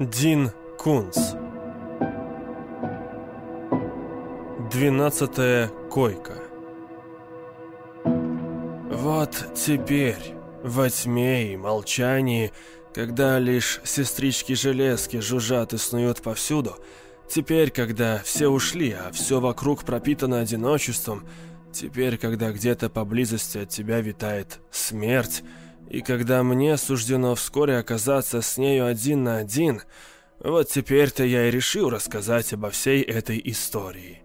Дин Кунц Двенадцатая койка. Вот теперь, во тьме и молчании, когда лишь сестрички-железки жужжат и снуют повсюду, теперь, когда все ушли, а все вокруг пропитано одиночеством, теперь, когда где-то поблизости от тебя витает смерть, и когда мне суждено вскоре оказаться с нею один на один, вот теперь-то я и решил рассказать обо всей этой истории.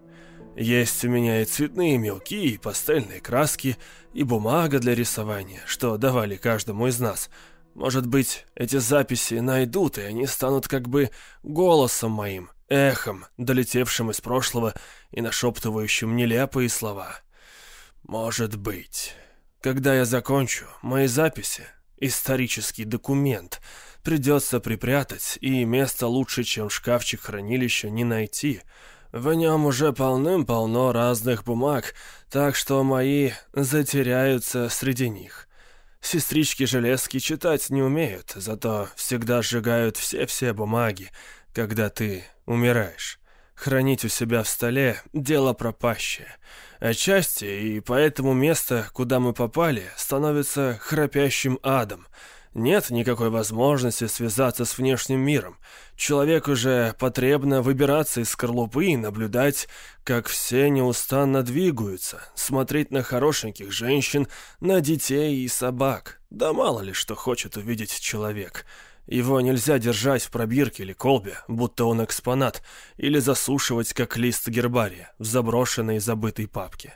Есть у меня и цветные мелки, и пастельные краски, и бумага для рисования, что давали каждому из нас. Может быть, эти записи найдут, и они станут как бы голосом моим, эхом, долетевшим из прошлого и нашептывающим нелепые слова. Может быть... Когда я закончу, мои записи, исторический документ, придется припрятать, и место лучше, чем шкафчик хранилища, не найти. В нем уже полным-полно разных бумаг, так что мои затеряются среди них. Сестрички-железки читать не умеют, зато всегда сжигают все-все бумаги, когда ты умираешь. Хранить у себя в столе – дело пропащее. Отчасти и поэтому место, куда мы попали, становится храпящим адом. Нет никакой возможности связаться с внешним миром. Человеку же потребно выбираться из скорлупы и наблюдать, как все неустанно двигаются, смотреть на хорошеньких женщин, на детей и собак. Да мало ли что хочет увидеть человек – его нельзя держать в пробирке или колбе, будто он экспонат, или засушивать, как лист гербария, в заброшенной забытой папке.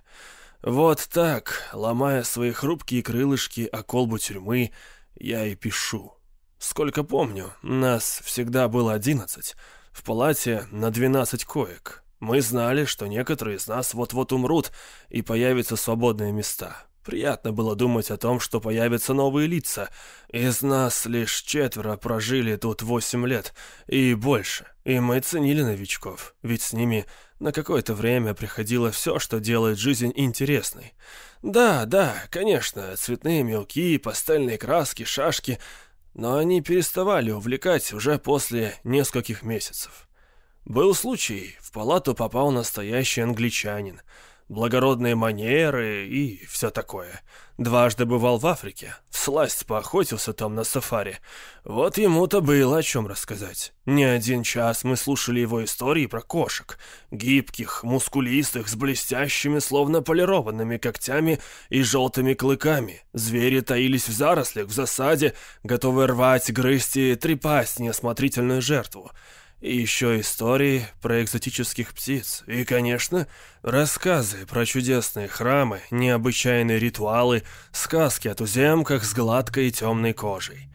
Вот так, ломая свои хрупкие крылышки о колбу тюрьмы, я и пишу. Сколько помню, нас всегда было одиннадцать, в палате на двенадцать коек. Мы знали, что некоторые из нас вот-вот умрут, и появятся свободные места. Приятно было думать о том, что появятся новые лица. Из нас лишь четверо прожили тут восемь лет и больше, и мы ценили новичков, ведь с ними на какое-то время приходило все, что делает жизнь интересной. Да, да, конечно, цветные мелки, пастельные краски, шашки, но они переставали увлекать уже после нескольких месяцев. Был случай, в палату попал настоящий англичанин — благородные манеры и все такое. Дважды бывал в Африке, всласть поохотился там на сафари. Вот ему-то было о чем рассказать. Не один час мы слушали его истории про кошек. Гибких, мускулистых, с блестящими, словно полированными когтями и желтыми клыками. Звери таились в зарослях, в засаде, готовые рвать, грызть и трепасть неосмотрительную жертву. И еще истории про экзотических птиц. И, конечно, рассказы про чудесные храмы, необычайные ритуалы, сказки о туземках с гладкой и темной кожей.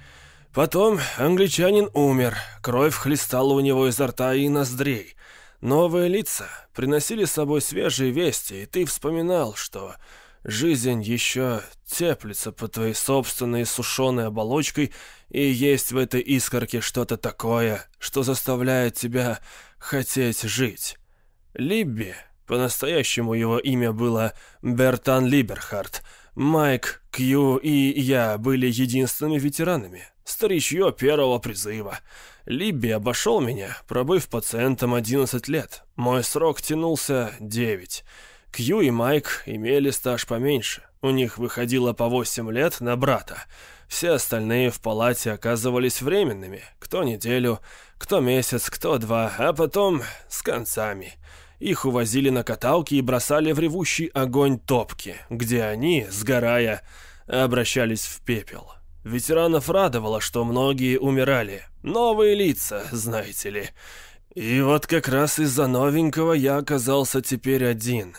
Потом англичанин умер, кровь хлестала у него изо рта и ноздрей. Новые лица приносили с собой свежие вести, и ты вспоминал, что Жизнь еще теплится под твоей собственной сушеной оболочкой, и есть в этой искорке что-то такое, что заставляет тебя хотеть жить. Либби, по-настоящему его имя было Бертан Либерхарт, Майк, Кью и я были единственными ветеранами. Старичье первого призыва. Либби обошел меня, пробыв пациентом 11 лет. Мой срок тянулся 9. Кью и Майк имели стаж поменьше. У них выходило по 8 лет на брата. Все остальные в палате оказывались временными. Кто неделю, кто месяц, кто два, а потом с концами. Их увозили на каталке и бросали в ревущий огонь топки, где они, сгорая, обращались в пепел. Ветеранов радовало, что многие умирали. Новые лица, знаете ли. И вот как раз из-за новенького я оказался теперь один.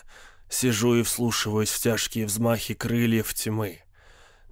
Сижу и вслушиваюсь в тяжкие взмахи крыльев тьмы.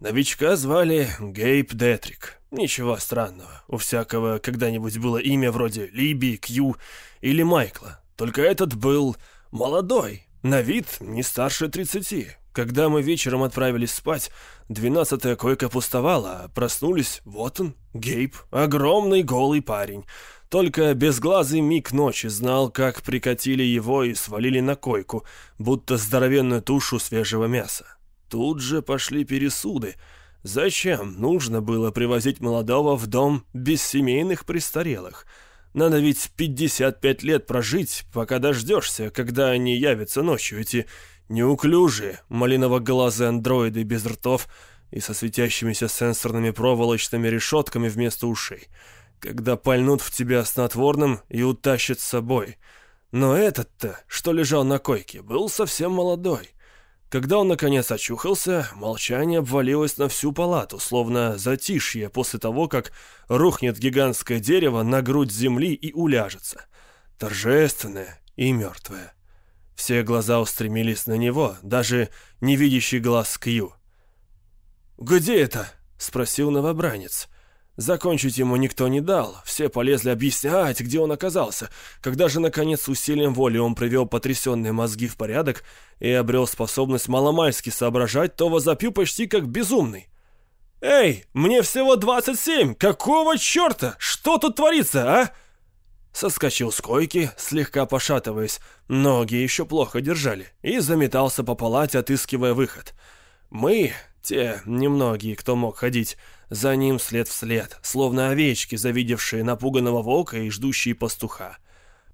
Новичка звали Гейб Детрик. Ничего странного. У всякого когда-нибудь было имя вроде Либи, Кью или Майкла. Только этот был молодой, на вид не старше тридцати. Когда мы вечером отправились спать, двенадцатая койка пустовала, а проснулись, вот он, Гейб, огромный голый парень. Только безглазый миг ночи знал, как прикатили его и свалили на койку, будто здоровенную тушу свежего мяса. Тут же пошли пересуды. Зачем нужно было привозить молодого в дом без семейных престарелых? Надо ведь 55 лет прожить, пока дождешься, когда они явятся ночью, эти неуклюжие, малиново-глазые андроиды без ртов и со светящимися сенсорными проволочными решетками вместо ушей, когда пальнут в тебя снотворным и утащат с собой. Но этот-то, что лежал на койке, был совсем молодой. Когда он наконец очухался, молчание обвалилось на всю палату, словно затишье после того, как рухнет гигантское дерево на грудь земли и уляжется. Торжественное и мертвое. Все глаза устремились на него, даже невидящий глаз Кью. «Где это?» — спросил новобранец. Закончить ему никто не дал, все полезли объяснять, где он оказался. Когда же, наконец, усилием воли он привел потрясенные мозги в порядок и обрел способность маломальски соображать, то возопил почти как безумный. «Эй, мне всего 27! Какого черта? Что тут творится, а?» Соскочил с койки, слегка пошатываясь, ноги еще плохо держали, и заметался по палате, отыскивая выход. Мы, те немногие, кто мог ходить, за ним след в след, словно овечки, завидевшие напуганного волка и ждущие пастуха.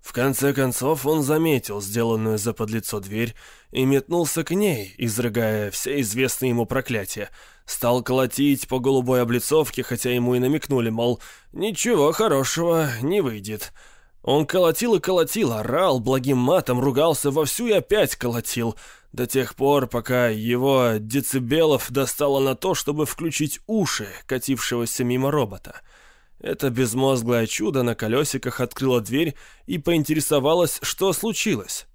В конце концов он заметил сделанную за подлицо дверь и метнулся к ней, изрыгая все известные ему проклятия. Стал колотить по голубой облицовке, хотя ему и намекнули, мол, ничего хорошего не выйдет. Он колотил и колотил, орал благим матом, ругался вовсю и опять колотил — до тех пор, пока его децибелов достало на то, чтобы включить уши катившегося мимо робота. Это безмозглое чудо на колесиках открыло дверь и поинтересовалось, что случилось.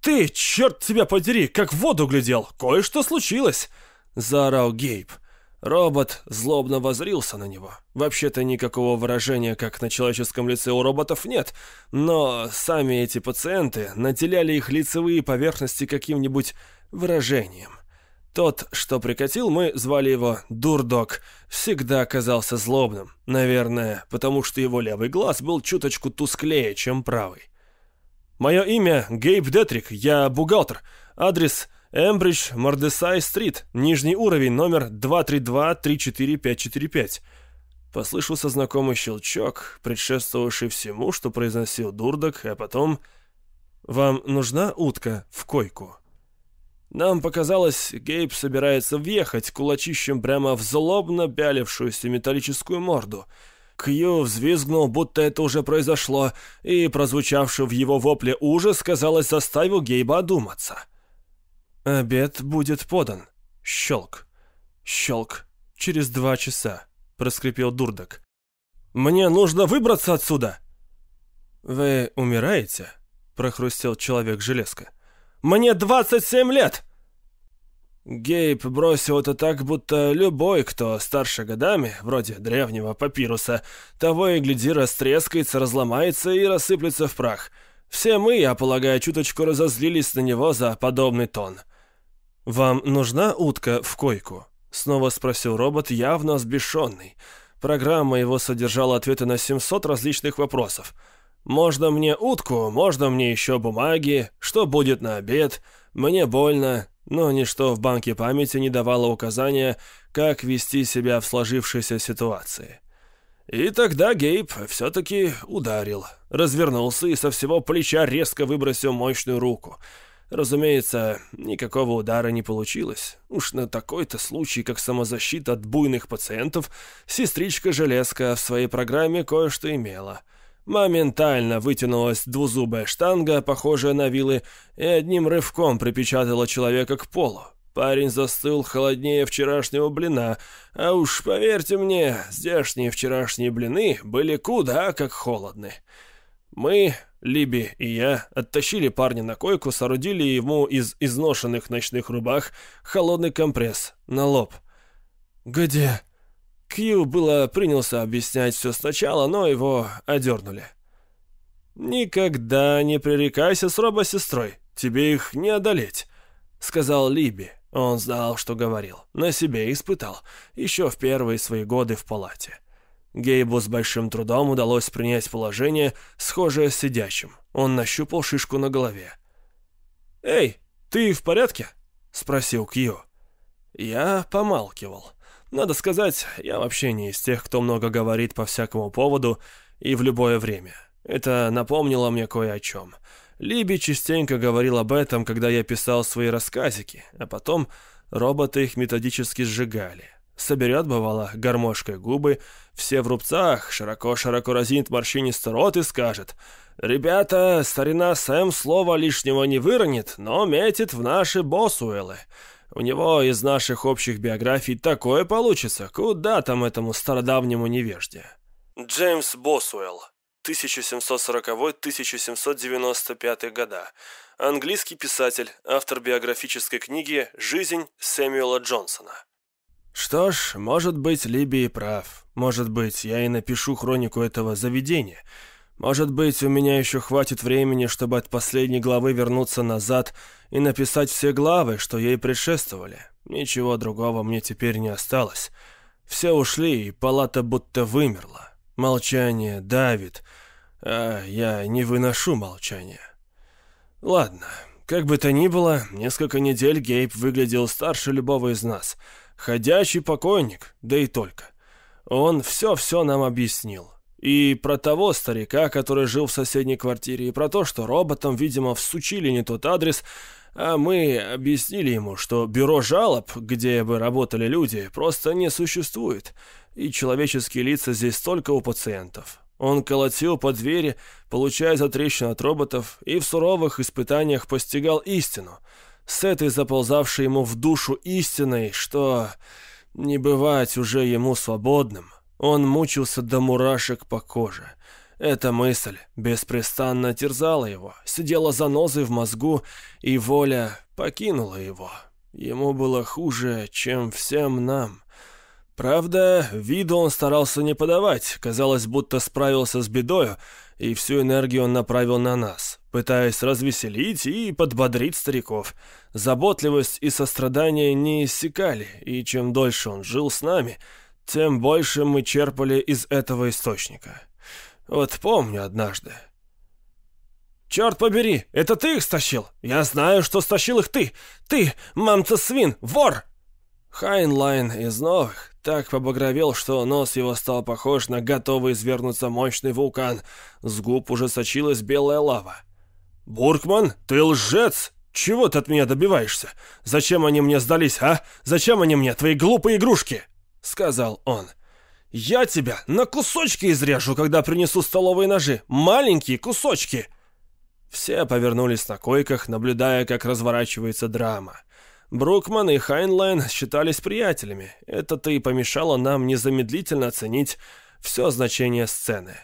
«Ты, черт тебя подери, как в воду глядел! Кое-что случилось!» — заорал Гейб. Робот злобно возрился на него. Вообще-то никакого выражения, как на человеческом лице у роботов, нет, но сами эти пациенты наделяли их лицевые поверхности каким-нибудь выражением. Тот, что прикатил, мы звали его Дурдок, всегда оказался злобным, наверное, потому что его левый глаз был чуточку тусклее, чем правый. «Мое имя Гейб Детрик, я бухгалтер. Адрес Эмбридж, Мордесай-стрит, нижний уровень, номер 232-34545. Послышался знакомый щелчок, предшествовавший всему, что произносил Дурдок, а потом... «Вам нужна утка в койку?» Нам показалось, Гейб собирается въехать кулачищем прямо в злобно пялившуюся металлическую морду. Кью взвизгнул, будто это уже произошло, и, прозвучавший в его вопле ужас, казалось, заставил Гейба одуматься. «Обед будет подан». Щелк. Щелк. Через два часа. Проскрипел Дурдок. «Мне нужно выбраться отсюда!» «Вы умираете?» Прохрустел человек-железка. «Мне двадцать семь лет!» Гейб бросил это так, будто любой, кто старше годами, вроде древнего папируса, того и гляди растрескается, разломается и рассыплется в прах. Все мы, я полагаю, чуточку разозлились на него за подобный тон. «Вам нужна утка в койку?» — снова спросил робот, явно сбешенный. Программа его содержала ответы на 700 различных вопросов. «Можно мне утку, можно мне еще бумаги, что будет на обед, мне больно», но ничто в банке памяти не давало указания, как вести себя в сложившейся ситуации. И тогда Гейб все-таки ударил, развернулся и со всего плеча резко выбросил мощную руку — Разумеется, никакого удара не получилось. Уж на такой-то случай, как самозащита от буйных пациентов, сестричка Железка в своей программе кое-что имела. Моментально вытянулась двузубая штанга, похожая на вилы, и одним рывком припечатала человека к полу. Парень застыл холоднее вчерашнего блина, а уж поверьте мне, здешние вчерашние блины были куда как холодны. Мы, Либи и я оттащили парня на койку, соорудили ему из изношенных ночных рубах холодный компресс на лоб. «Где?» Кью было принялся объяснять все сначала, но его одернули. «Никогда не пререкайся с робосестрой, тебе их не одолеть», — сказал Либи. Он знал, что говорил, на себе испытал, еще в первые свои годы в палате. Гейбу с большим трудом удалось принять положение, схожее с сидячим. Он нащупал шишку на голове. «Эй, ты в порядке?» — спросил Кью. Я помалкивал. Надо сказать, я вообще не из тех, кто много говорит по всякому поводу и в любое время. Это напомнило мне кое о чем. Либи частенько говорил об этом, когда я писал свои рассказики, а потом роботы их методически сжигали. Соберет, бывало, гармошкой губы, все в рубцах, широко-широко разинет морщинистый рот и скажет «Ребята, старина Сэм слова лишнего не выронит, но метит в наши боссуэлы. У него из наших общих биографий такое получится, куда там этому стародавнему невежде». Джеймс Босуэлл 1740-1795 года. Английский писатель, автор биографической книги «Жизнь Сэмюэла Джонсона». Что ж, может быть, Либи и прав. Может быть, я и напишу хронику этого заведения. Может быть, у меня еще хватит времени, чтобы от последней главы вернуться назад и написать все главы, что ей предшествовали. Ничего другого мне теперь не осталось. Все ушли, и палата будто вымерла. Молчание давит, а я не выношу молчания. Ладно, как бы то ни было, несколько недель Гейб выглядел старше любого из нас. Ходячий покойник, да и только. Он все-все нам объяснил. И про того старика, который жил в соседней квартире, и про то, что роботам, видимо, всучили не тот адрес, а мы объяснили ему, что бюро жалоб, где бы работали люди, просто не существует, и человеческие лица здесь только у пациентов. Он колотил по двери, получая затрещину от роботов, и в суровых испытаниях постигал истину, с этой заползавшей ему в душу истиной, что не бывать уже ему свободным. Он мучился до мурашек по коже. Эта мысль беспрестанно терзала его, сидела занозой в мозгу, и воля покинула его. Ему было хуже, чем всем нам. Правда, виду он старался не подавать, казалось, будто справился с бедою, и всю энергию он направил на нас, пытаясь развеселить и подбодрить стариков. Заботливость и сострадание не иссякали, и чем дольше он жил с нами, тем больше мы черпали из этого источника. Вот помню однажды. «Черт побери, это ты их стащил? Я знаю, что стащил их ты! Ты, мамца-свин, вор!» Хайнлайн из новых так побагровел, что нос его стал похож на готовый извергнуться мощный вулкан. С губ уже сочилась белая лава. «Брукман, ты лжец! Чего ты от меня добиваешься? Зачем они мне сдались, а? Зачем они мне, твои глупые игрушки?» Сказал он. «Я тебя на кусочки изрежу, когда принесу столовые ножи. Маленькие кусочки!» Все повернулись на койках, наблюдая, как разворачивается драма. Брукман и Хайнлайн считались приятелями. Это-то и помешало нам незамедлительно оценить все значение сцены.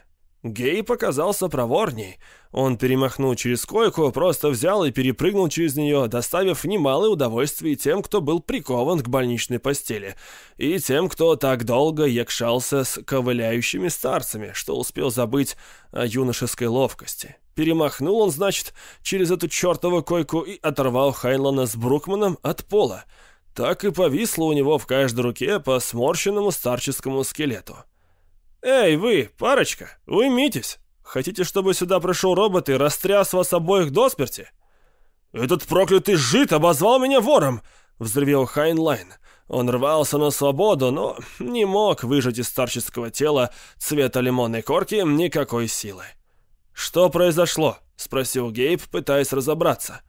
Гейб оказался проворней. Он перемахнул через койку, просто взял и перепрыгнул через нее, доставив немалое удовольствие тем, кто был прикован к больничной постели, и тем, кто так долго якшался с ковыляющими старцами, что успел забыть о юношеской ловкости. Перемахнул он, значит, через эту чертову койку и оторвал Хайнлайна с Брукманом от пола. Так и повисло у него в каждой руке по сморщенному старческому скелету. «Эй, вы, парочка, уймитесь! Хотите, чтобы сюда пришел робот и растряс вас обоих до смерти?» «Этот проклятый жид обозвал меня вором!» — взревел Хайнлайн. Он рвался на свободу, но не мог выжать из старческого тела цвета лимонной корки никакой силы. «Что произошло?» — спросил Гейб, пытаясь разобраться.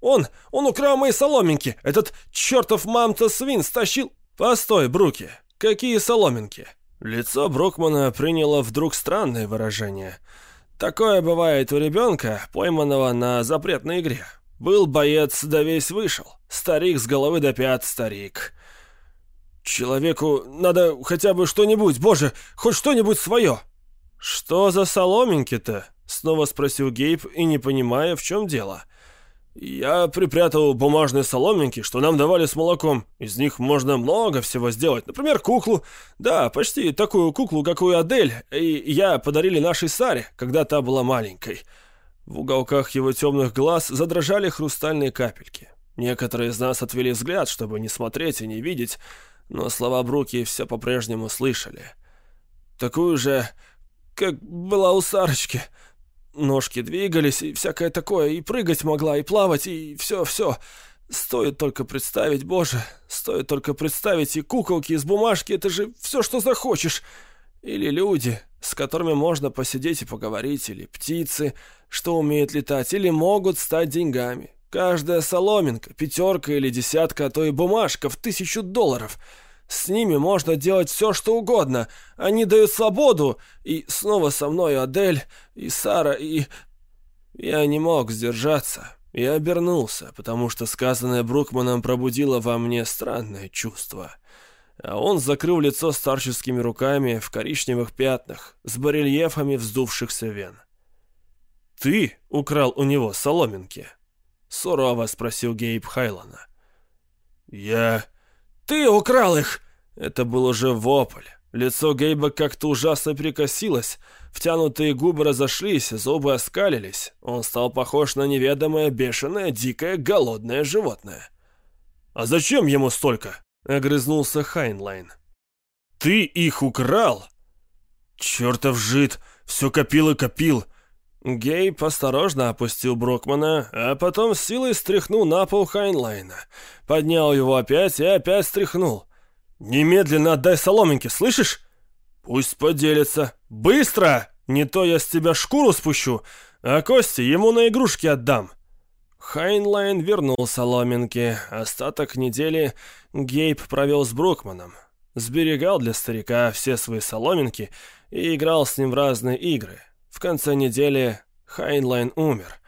«Он, он украл мои соломинки! Этот чертов мамца-свин стащил...» «Постой, Бруки, какие соломинки?» Лицо Брукмана приняло вдруг странное выражение. Такое бывает у ребенка, пойманного на запретной игре. Был боец, да весь вышел. Старик с головы до пят старик. Человеку надо хотя бы что-нибудь, боже, хоть что-нибудь свое. «Что за соломинки-то?» — снова спросил Гейб, и не понимая, в чем дело. «Я припрятал бумажные соломинки, что нам давали с молоком. Из них можно много всего сделать. Например, куклу. Да, почти такую куклу, какую Адель. И я подарили нашей Саре, когда та была маленькой». В уголках его темных глаз задрожали хрустальные капельки. Некоторые из нас отвели взгляд, чтобы не смотреть и не видеть, но слова Бруки все по-прежнему слышали. «Такую же как была у Сарочки. Ножки двигались и всякое такое, и прыгать могла, и плавать, и все-все. Стоит только представить, боже, стоит только представить, и куколки из бумажки, это же все, что захочешь. Или люди, с которыми можно посидеть и поговорить, или птицы, что умеют летать, или могут стать деньгами. Каждая соломинка, пятерка или десятка, а то и бумажка в тысячу долларов. С ними можно делать все, что угодно. Они дают свободу. И снова со мной Адель, и Сара, и... Я не мог сдержаться. Я обернулся, потому что сказанное Брукманом пробудило во мне странное чувство. А он закрыл лицо старческими руками в коричневых пятнах с барельефами вздувшихся вен. «Ты украл у него соломинки?» — сурово спросил Гейб Хайнлайна. «Я...» «Ты украл их!» Это был уже вопль. Лицо Гейба как-то ужасно перекосилось, втянутые губы разошлись, зубы оскалились. Он стал похож на неведомое, бешеное, дикое, голодное животное. «А зачем ему столько?» — огрызнулся Хайнлайн. «Ты их украл?» «Чертов жид! Все копил и копил!» Гейб осторожно опустил Брукмана, а потом с силой стряхнул на пол Хайнлайна. Поднял его опять и опять стряхнул. «Немедленно отдай соломинки, слышишь?» «Пусть поделится. Быстро! Не то я с тебя шкуру спущу, а кости ему на игрушки отдам». Хайнлайн вернул соломинки. Остаток недели Гейб провел с Брукманом. Сберегал для старика все свои соломинки и играл с ним в разные игры. В конце недели Хайнлайн умер.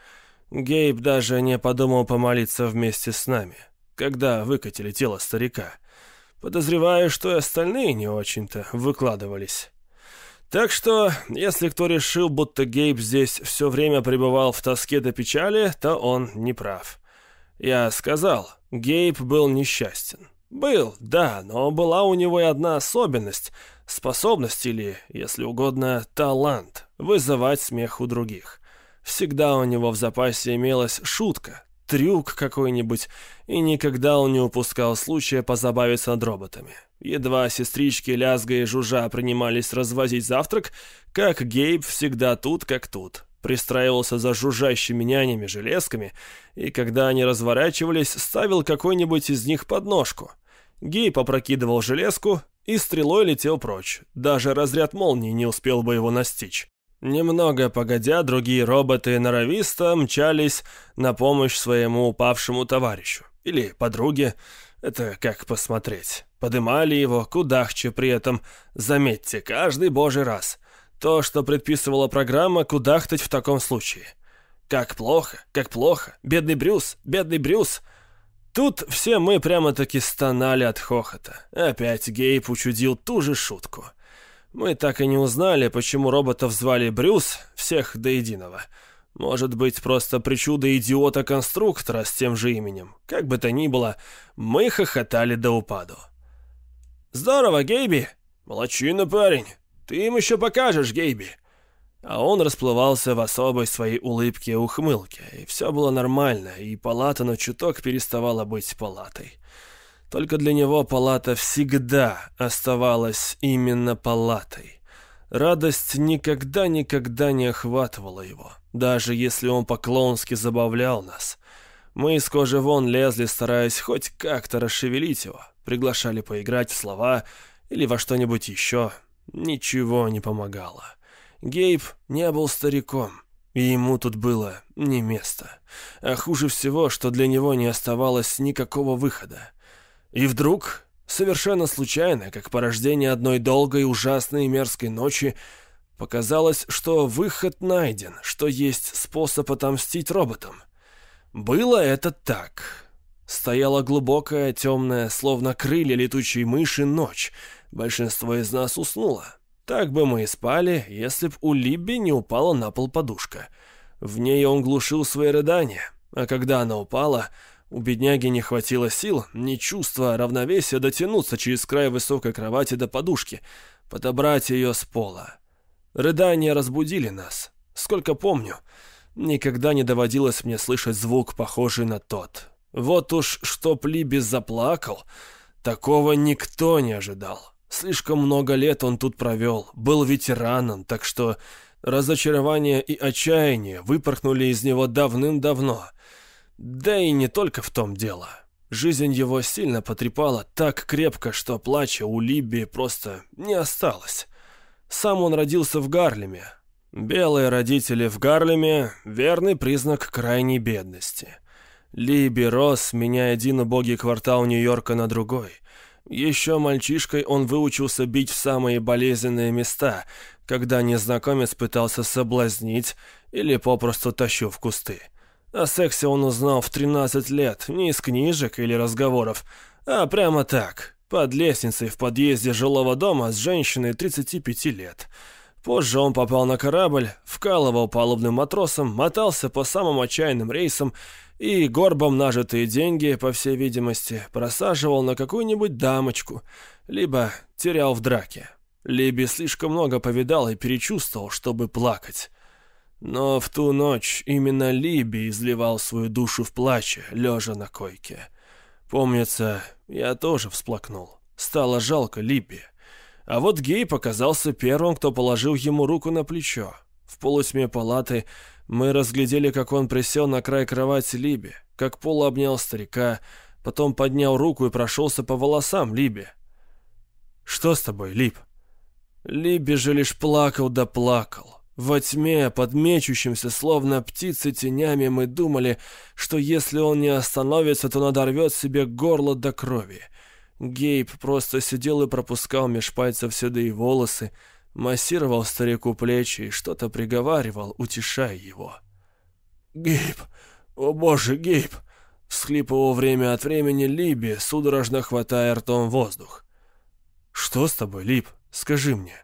Гейб даже не подумал помолиться вместе с нами, когда выкатили тело старика. Подозреваю, что и остальные не очень-то выкладывались. Так что, если кто решил, будто Гейб здесь все время пребывал в тоске до печали, то он не прав. Я сказал, Гейб был несчастен. Был, да, но была у него и одна особенность, способность или, если угодно, талант вызывать смех у других. Всегда у него в запасе имелась шутка, трюк какой-нибудь, и никогда он не упускал случая позабавиться над роботами. Едва сестрички, лязга и жужжа принимались развозить завтрак, как Гейб всегда тут, как тут. Пристраивался за жужжащими нянями-железками, и когда они разворачивались, ставил какой-нибудь из них подножку. Гейб опрокидывал железку и стрелой летел прочь. Даже разряд молнии не успел бы его настичь. Немного погодя, другие роботы норовисто мчались на помощь своему упавшему товарищу. Или подруге, это как посмотреть. Подымали его, кудахче при этом. Заметьте, каждый божий раз. То, что предписывала программа, кудахтать в таком случае. Как плохо, как плохо. Бедный Брюс, бедный Брюс. Тут все мы прямо-таки стонали от хохота. Опять Гейб учудил ту же шутку. Мы так и не узнали, почему роботов звали Брюс, всех до единого. Может быть, просто причуда идиота-конструктора с тем же именем. Как бы то ни было, мы хохотали до упаду. «Здорово, Гейби!» «Молодчина, парень! Ты им еще покажешь, Гейби!» А он расплывался в особой своей улыбке и ухмылке, и все было нормально, и палата на чуток переставала быть палатой. Только для него палата всегда оставалась именно палатой. Радость никогда-никогда не охватывала его, даже если он по-клоунски забавлял нас. Мы из кожи вон лезли, стараясь хоть как-то расшевелить его, приглашали поиграть в слова или во что-нибудь еще. Ничего не помогало. Гейб не был стариком, и ему тут было не место. А хуже всего, что для него не оставалось никакого выхода. И вдруг, совершенно случайно, как порождение одной долгой, ужасной и мерзкой ночи, показалось, что выход найден, что есть способ отомстить роботам. Было это так. Стояла глубокая, темная, словно крылья летучей мыши, ночь. Большинство из нас уснуло. Так бы мы и спали, если б у Либби не упала на пол подушка. В ней он глушил свои рыдания, а когда она упала, у бедняги не хватило сил, ни чувства а равновесия дотянуться через край высокой кровати до подушки, подобрать ее с пола. Рыдания разбудили нас. Сколько помню, никогда не доводилось мне слышать звук, похожий на тот. Вот уж чтоб Либис заплакал, такого никто не ожидал. Слишком много лет он тут провел, был ветераном, так что разочарование и отчаяние выпорхнули из него давным-давно — Да и не только в том дело. Жизнь его сильно потрепала так крепко, что плача у Либби просто не осталось. Сам он родился в Гарлеме. Белые родители в Гарлеме – верный признак крайней бедности. Либи рос, меняя один убогий квартал Нью-Йорка на другой. Еще мальчишкой он выучился бить в самые болезненные места, когда незнакомец пытался соблазнить или попросту тащил в кусты. О сексе он узнал в 13 лет, не из книжек или разговоров, а прямо так, под лестницей в подъезде жилого дома с женщиной 35 лет. Позже он попал на корабль, вкалывал палубным матросом, мотался по самым отчаянным рейсам и горбом нажитые деньги, по всей видимости, просаживал на какую-нибудь дамочку, либо терял в драке. Либи слишком много повидал и перечувствовал, чтобы плакать. Но в ту ночь именно Либи изливал свою душу в плаче, лежа на койке. Помнится, я тоже всплакнул. Стало жалко Либи. А вот Гей показался первым, кто положил ему руку на плечо. В полутьме палаты мы разглядели, как он присел на край кровати Либи, как Пол обнял старика, потом поднял руку и прошелся по волосам Либи. «Что с тобой, Либ?» Либи же лишь плакал да плакал. Во тьме, под мечущимся, словно птицы тенями, мы думали, что если он не остановится, то надорвет себе горло до крови. Гейб просто сидел и пропускал меж пальцев седые волосы, массировал старику плечи и что-то приговаривал, утешая его. «Гейб! О боже, Гейб!» — всхлипывал время от времени Либи, судорожно хватая ртом воздух. «Что с тобой, Либ?» Скажи мне.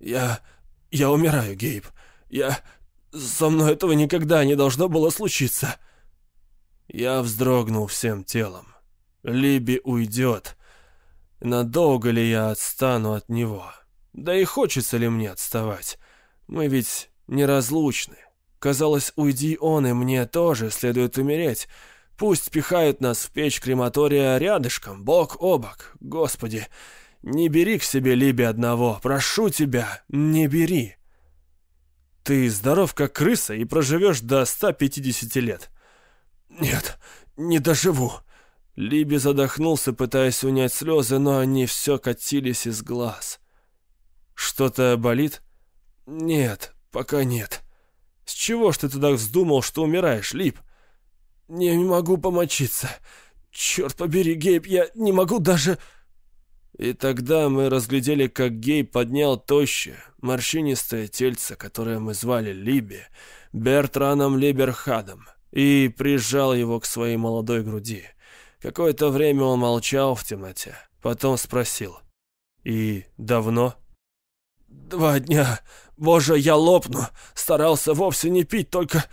Я... я умираю, Гейб. Я... Со мной этого никогда не должно было случиться. Я вздрогнул всем телом. Либи уйдет. Надолго ли я отстану от него? Да и хочется ли мне отставать? Мы ведь неразлучны. Казалось, уйди он, и мне тоже следует умереть. Пусть пихают нас в печь крематория рядышком, бок о бок. Господи, не бери к себе Либи одного, прошу тебя, не бери. Ты здоров как крыса и проживешь до 150 лет. Нет, не доживу. Либи задохнулся, пытаясь унять слезы, но они все катились из глаз. Что-то болит? Нет, пока нет. С чего ж ты туда вздумал, что умираешь, Лип? Не, могу помочиться. Черт побери, Гейб, я не могу даже... И тогда мы разглядели, как Гей поднял тощее, морщинистое тельце, которое мы звали Либи, Бертраном Либерхадом, и прижал его к своей молодой груди. Какое-то время он молчал в темноте, потом спросил. «И давно?» «Два дня. Боже, я лопну. Старался вовсе не пить, только...»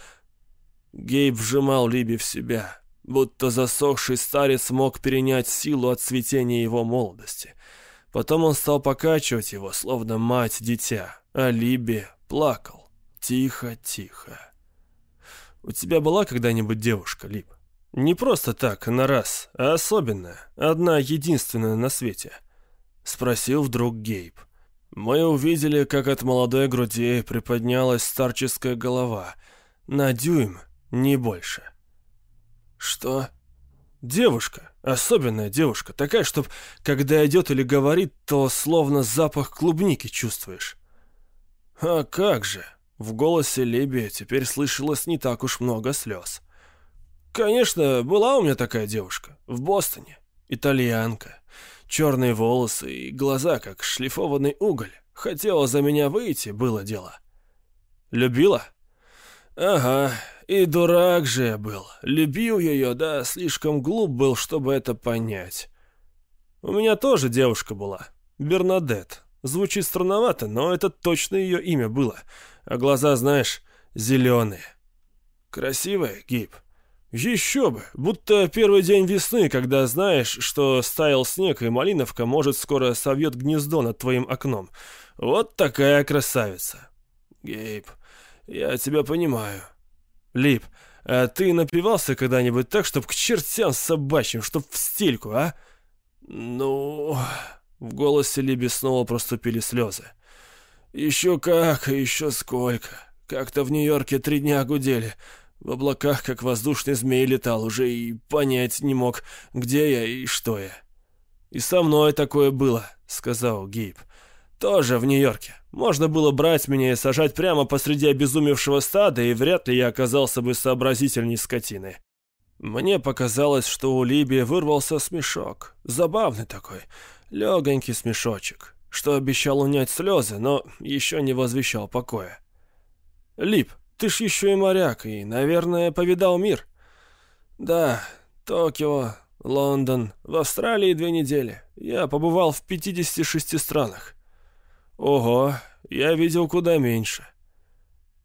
Гейб вжимал Либи в себя, будто засохший старец мог перенять силу от цветения его молодости. Потом он стал покачивать его, словно мать-дитя, а Либи плакал. Тихо-тихо. «У тебя была когда-нибудь девушка, Либ?» «Не просто так, на раз, а особенная, одна единственная на свете», — спросил вдруг Гейб. Мы увидели, как от молодой груди приподнялась старческая голова. На дюйм, не больше. «Что?» «Девушка, особенная девушка, такая, чтоб, когда идет или говорит, то словно запах клубники чувствуешь». «А как же?» В голосе Леби теперь слышалось не так уж много слез. «Конечно, была у меня такая девушка. В Бостоне. Итальянка. Черные волосы и глаза, как шлифованный уголь. Хотела за меня выйти, было дело». «Любила?» «Ага, и дурак же я был. Любил ее, да слишком глуп был, чтобы это понять. У меня тоже девушка была. Бернадет. Звучит странновато, но это точно ее имя было. А глаза, знаешь, зеленые. Красивая, Гиб. Еще бы, будто первый день весны, когда знаешь, что стаял снег, и малиновка, может, скоро совьет гнездо над твоим окном. Вот такая красавица. Гейб, я тебя понимаю. Лип, а ты напивался когда-нибудь так, чтоб к чертям собачьим, чтоб в стельку, а? Ну... В голосе Либи снова проступили слезы. Еще как, еще сколько. Как-то в Нью-Йорке три дня гудели. В облаках, как воздушный змей, летал уже и понять не мог, где я и что я. «И со мной такое было», — сказал Гейб. «Тоже в Нью-Йорке. Можно было брать меня и сажать прямо посреди обезумевшего стада, и вряд ли я оказался бы сообразительней скотины. Мне показалось, что у Либи вырвался смешок. Забавный такой, легонький смешочек, что обещал унять слезы, но еще не возвещал покоя. «Лип, ты ж еще и моряк, и, наверное, повидал мир». «Да, Токио, Лондон, в Австралии две недели. Я побывал в 56 странах». «Ого, я видел куда меньше».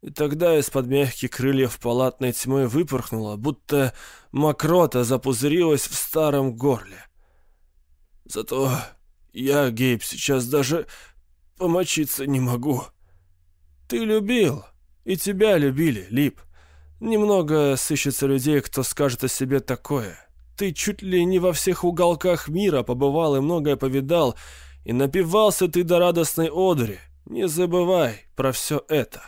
И тогда из-под мягких крыльев палатной тьмы выпорхнуло, будто мокрота запузырилась в старом горле. Зато я, Гейб, сейчас даже помочиться не могу. Ты любил, и тебя любили, Лип. Немного сыщется людей, кто скажет о себе такое. Ты чуть ли не во всех уголках мира побывал и многое повидал, и напивался ты до радостной одури. Не забывай про все это.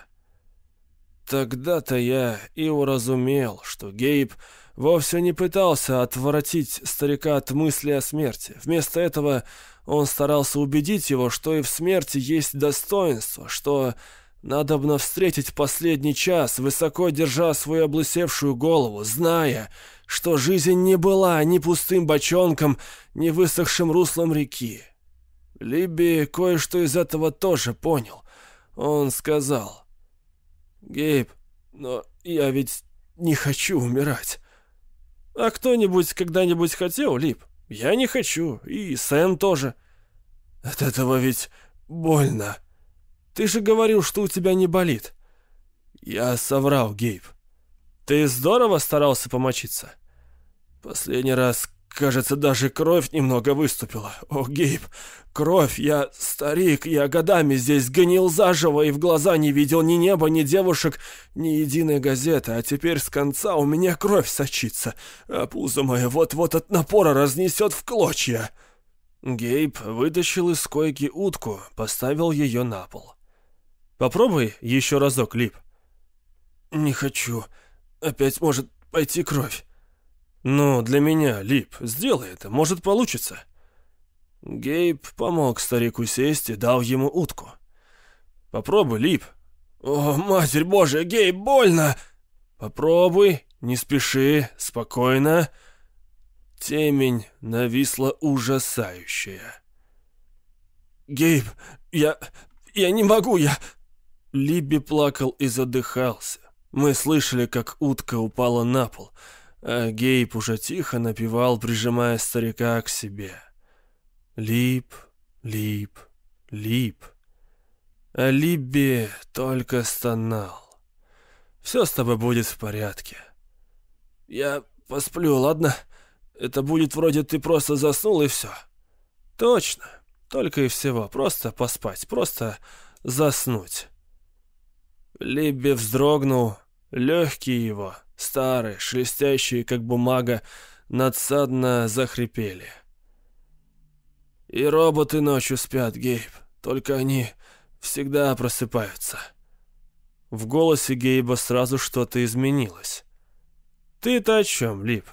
Тогда-то я и уразумел, что Гейб вовсе не пытался отворотить старика от мысли о смерти. Вместо этого он старался убедить его, что и в смерти есть достоинство, что надобно встретить последний час, высоко держа свою облысевшую голову, зная, что жизнь не была ни пустым бочонком, ни высохшим руслом реки. Либи кое-что из этого тоже понял. Он сказал, Гейб, но я ведь не хочу умирать. А кто-нибудь когда-нибудь хотел, Лип? Я не хочу, и Сэм тоже. От этого ведь больно. Ты же говорил, что у тебя не болит. Я соврал, Гейб. Ты здорово старался помочиться? Последний раз Кажется, даже кровь немного выступила. О, Гейб, кровь, я старик, я годами здесь гнил заживо и в глаза не видел ни неба, ни девушек, ни единой газеты, а теперь с конца у меня кровь сочится, а пузо мое вот-вот от напора разнесет в клочья. Гейб вытащил из койки утку, поставил ее на пол. «Попробуй еще разок, Лип». «Не хочу. Опять может пойти кровь». «Ну, для меня, Лип, сделай это, может, получится». Гейб помог старику сесть и дал ему утку. «Попробуй, Лип». «О, Матерь Божия, Гейб, больно!» «Попробуй, не спеши, спокойно». Темень нависла ужасающая. «Гейб, я... я не могу, я...» Либи плакал и задыхался. Мы слышали, как утка упала на пол — а Гейб уже тихо напевал, прижимая старика к себе. Лип, лип, лип. А Либби только стонал. Все с тобой будет в порядке. Я посплю, ладно? Это будет вроде ты просто заснул и все. Точно. Только и всего. Просто поспать. Просто заснуть. Либби вздрогнул. Легкие его старые, шелестящие, как бумага, надсадно захрипели. «И роботы ночью спят, Гейб, только они всегда просыпаются». В голосе Гейба сразу что-то изменилось. «Ты-то о чем, Лип?»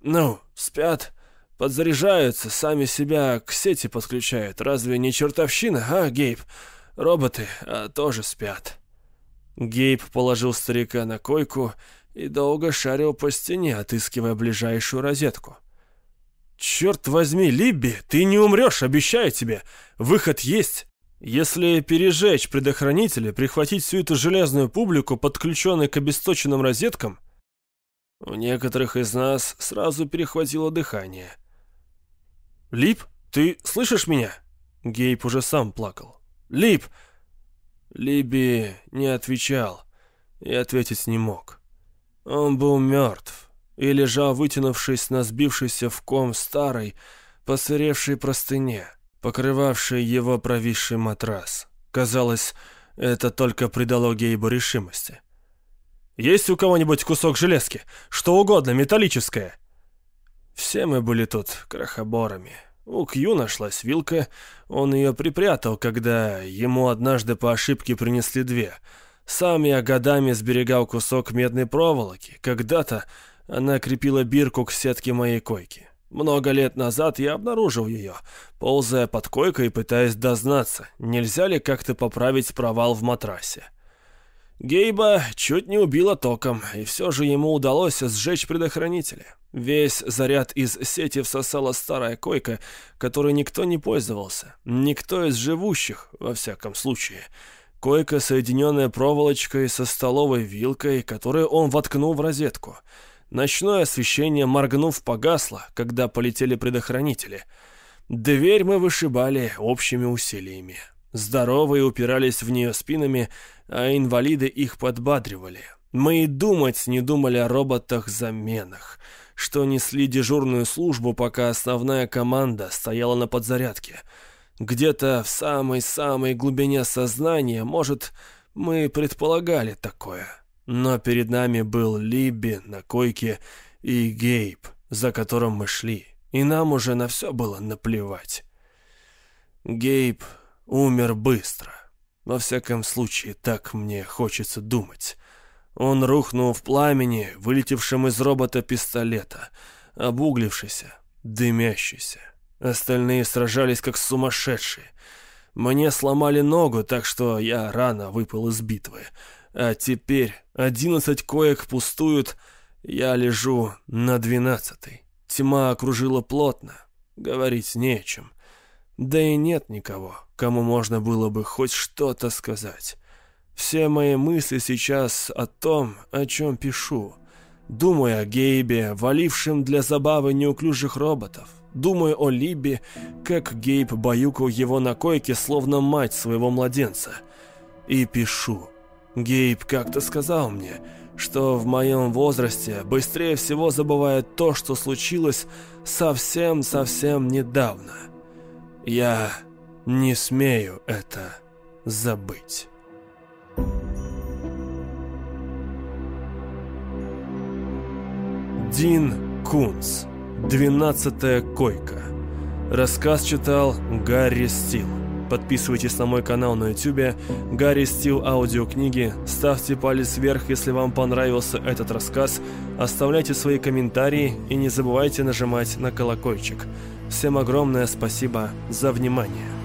«Ну, спят, подзаряжаются, сами себя к сети подключают. Разве не чертовщина, а, Гейб? Роботы а, тоже спят». Гейб положил старика на койку и долго шарил по стене, отыскивая ближайшую розетку. «Черт возьми, Либби, ты не умрешь, обещаю тебе! Выход есть!» Если пережечь предохранители, прихватить всю эту железную публику, подключенной к обесточенным розеткам, у некоторых из нас сразу перехватило дыхание. «Лип, ты слышишь меня?» Гейб уже сам плакал. «Лип!» Либи не отвечал и ответить не мог. Он был мертв и лежал, вытянувшись на сбившейся в ком старой, посыревшей простыне, покрывавшей его провисший матрас. Казалось, это только придало Гейбу решимости. «Есть у кого-нибудь кусок железки? Что угодно, металлическое?» Все мы были тут крохоборами. У Кью нашлась вилка, он ее припрятал, когда ему однажды по ошибке принесли две — Сам я годами сберегал кусок медной проволоки. Когда-то она крепила бирку к сетке моей койки. Много лет назад я обнаружил ее, ползая под койкой и пытаясь дознаться, нельзя ли как-то поправить провал в матрасе. Гейба чуть не убило током, и все же ему удалось сжечь предохранители. Весь заряд из сети всосала старая койка, которой никто не пользовался. Никто из живущих, во всяком случае. Койка, соединенная проволочкой со столовой вилкой, которую он воткнул в розетку. Ночное освещение, моргнув, погасло, когда полетели предохранители. Дверь мы вышибали общими усилиями. Здоровые упирались в нее спинами, а инвалиды их подбадривали. Мы и думать не думали о роботах-заменах, что несли дежурную службу, пока основная команда стояла на подзарядке. Где-то в самой-самой глубине сознания, может, мы предполагали такое. Но перед нами был Либби на койке и Гейб, за которым мы шли, и нам уже на все было наплевать. Гейб умер быстро. Во всяком случае, так мне хочется думать. Он рухнул в пламени, вылетевшем из робота пистолета, обуглившийся, дымящийся. Остальные сражались как сумасшедшие. Мне сломали ногу, так что я рано выпал из битвы. А теперь одиннадцать коек пустуют, я лежу на двенадцатой. Тьма окружила плотно, говорить не о. Да и нет никого, кому можно было бы хоть что-то сказать. Все мои мысли сейчас о том, о чем пишу. Думаю о Гейбе, валившем для забавы неуклюжих роботов. Думаю о Либе, как Гейб баюкал его на койке, словно мать своего младенца. И пишу. Гейб как-то сказал мне, что в моем возрасте быстрее всего забывает то, что случилось совсем-совсем недавно. Я не смею это забыть. Дин Кунс. Двенадцатая койка. Рассказ читал Гарри Стил. Подписывайтесь на мой канал на YouTube Гарри Стил аудиокниги. Ставьте палец вверх, если вам понравился этот рассказ. Оставляйте свои комментарии и не забывайте нажимать на колокольчик. Всем огромное спасибо за внимание.